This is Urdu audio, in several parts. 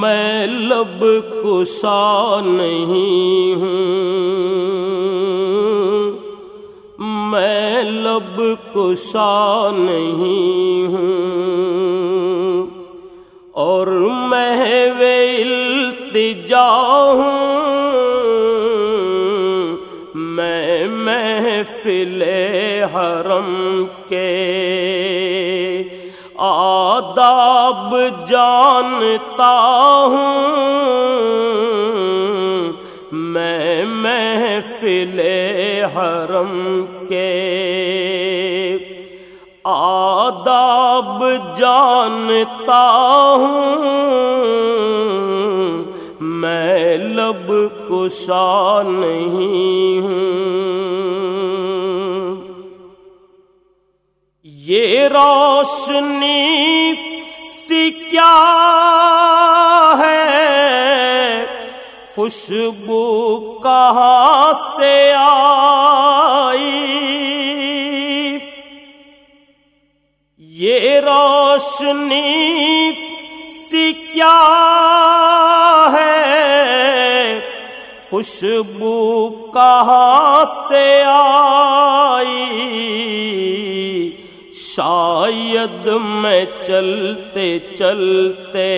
میں لب کسا نہیں ہوں۔ میں لب کسا نہیں ہوں۔ اور میں التجا ہوں۔ جانتا ہوں میں محفل حرم کے آداب جانتا ہوں میں لب کشا نہیں ہوں یہ روشنی سی کیا ہے؟ خوشبو کہاں سے آئی؟ یہ روشنی سی کیا ہے؟ خوشبو کہاں سے آئی؟ شاید میں چلتے چلتے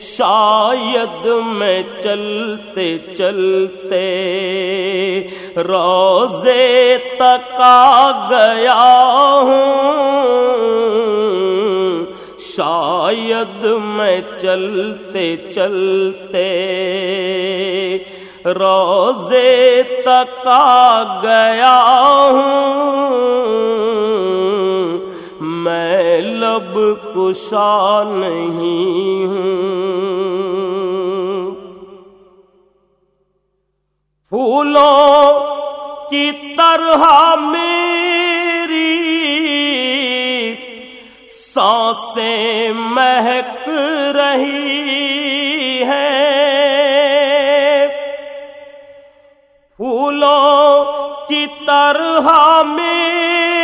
شاید میں چلتے چلتے روزے تک آ گیا ہوں شاید میں چلتے چلتے روزے تک آ گیا کشا نہیں ہوں۔ پھولوں کی طرح میری سانسیں مہک رہی ہے۔ پھولوں کی طرح میری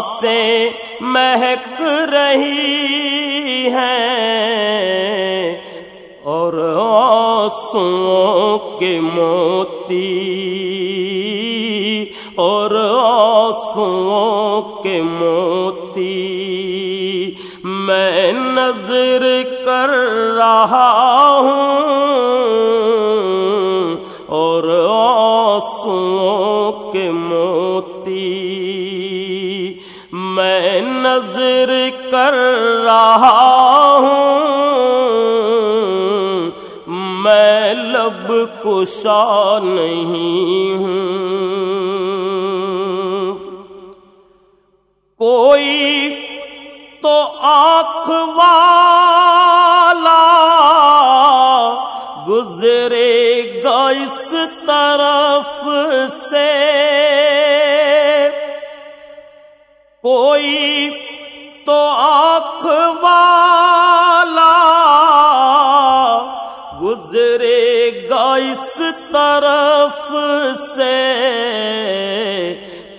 سانسیں مہک رہی ہیں اور آنسوں کے موتی اور آنسوں کے موتی میں نظر کر رہا ہوں اور آنسوں کے موتی لب کشا نہیں ہوں۔ کوئی تو آنکھ والا گزرے گا اس طرف سے۔ کوئی تو آنکھ والا سے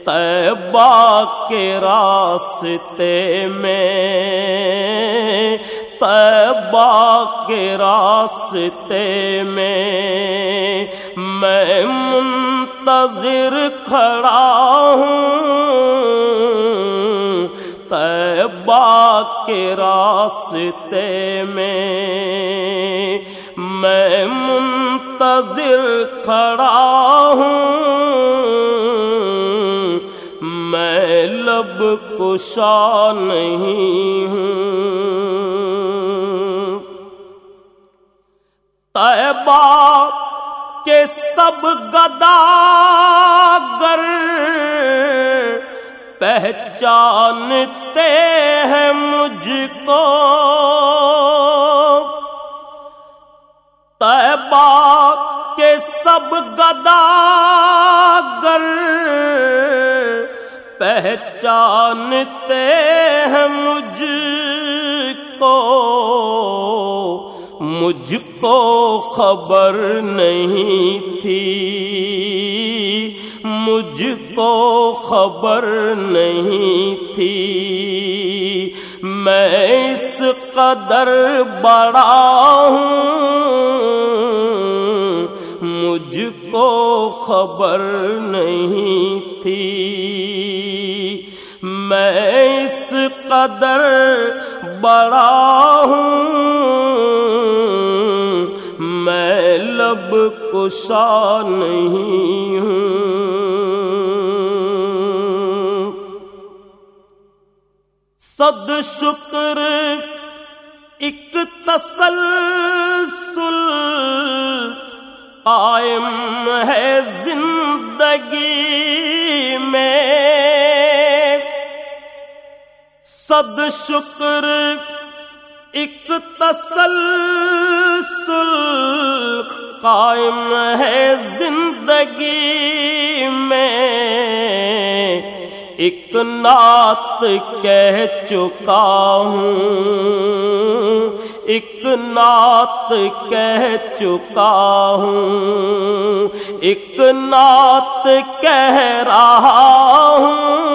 تیبا کے راستے میں تیبا کے راستے میں میں منتظر کھڑا ہوں۔ تیبا کے راستے میں میں منتظر کھڑا میں لب کشا نہیں ہوں۔ طیبہ کے سب گداگر پہچانتے ہیں مجھ کو۔ طیبہ کے سب گداگر پہچانتے ہیں مجھ کو مجھ کو خبر نہیں تھی۔ مجھ کو خبر نہیں تھی۔ میں اس قدر بڑا ہوں، مجھ کو خبر نہیں تھی۔ میں اس قدر بڑا ہوں، میں لب کشا نہیں ہوں۔ صد شکر، ایک تسلسل قائم ہے زندگی میں۔ صد شکر، ایک تسلسل قائم ہے زندگی میں۔ ایک نعت کہہ چکا ہوں، ایک نعت کہہ چکا ہوں، ایک نعت کہہ رہا ہوں۔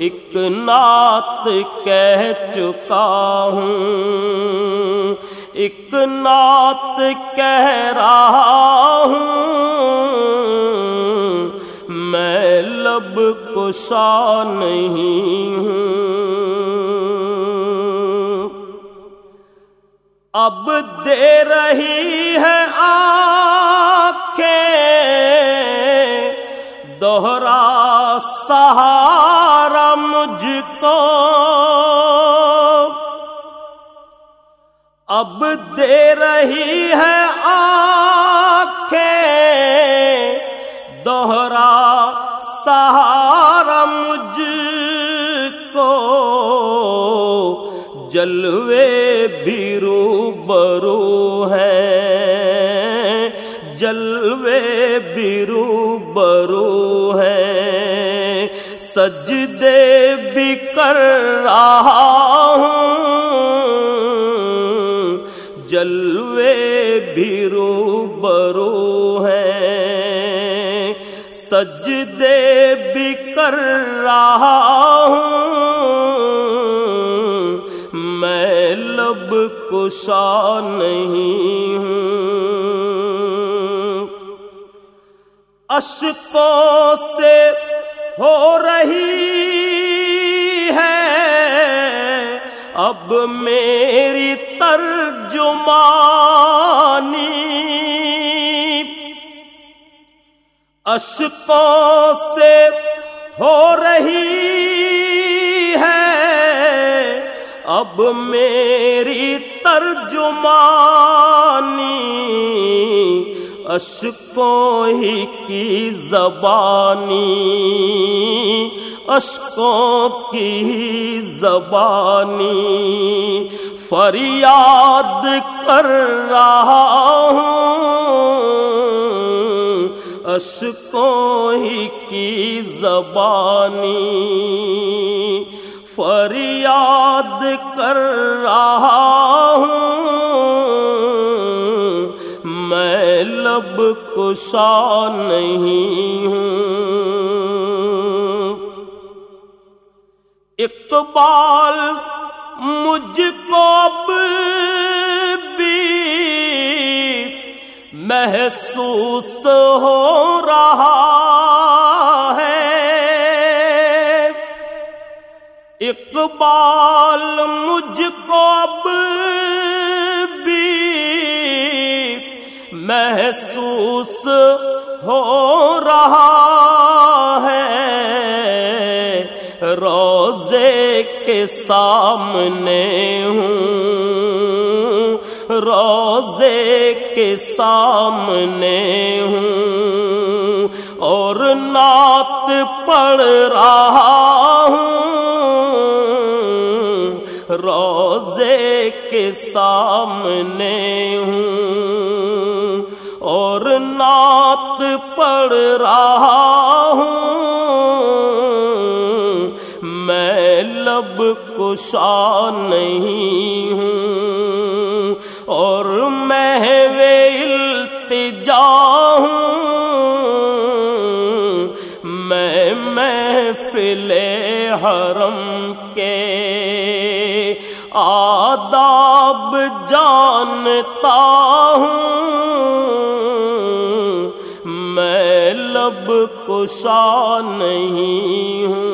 ایک نعت کہہ چکا ہوں۔ ایک نعت کہہ رہا ہوں۔ میں لب کشا نہیں ہوں۔ اب دے رہی ہے آنکھیں۔ دوہرا سہارا مجھ کو۔ اب دے رہی ہے آنکھیں، دوہرا سہارا مجھ کو۔ جلوے بھی رو برو ہے، جلوے بھی رو برو ہے۔ سجدے بھی کر رہا ہوں۔ جلوے بھی رو برو ہے سجدے بھی کر رہا ہوں۔ میں لب کشا نہیں ہوں۔ اشکوں سے ہو رہی اب میری ترجمانی اشکوں سے ہو رہی ہے۔ اب میری ترجمانی اشکوں ہی کی زبانی اشکوں کی زبانی فریاد کر رہا ہوں۔ اشکوں ہی کی زبانی فریاد کر رہا ہوں۔ میں لب کشا نہیں ہوں۔ اقبال مجھ کو محسوس ہو رہا ہے۔ اقبال مجھ کو بھی محسوس ہو سامنے ہوں، روزے کے سامنے ہوں، اور نعت پڑھ رہا ہوں۔ روزے کے سامنے ہوں، اور نعت پڑھ رہا لب کشا نہیں ہوں اور میں التجا ہوں۔ میں محفل حرم کے آداب جانتا ہوں۔ میں لب کشا نہیں ہوں۔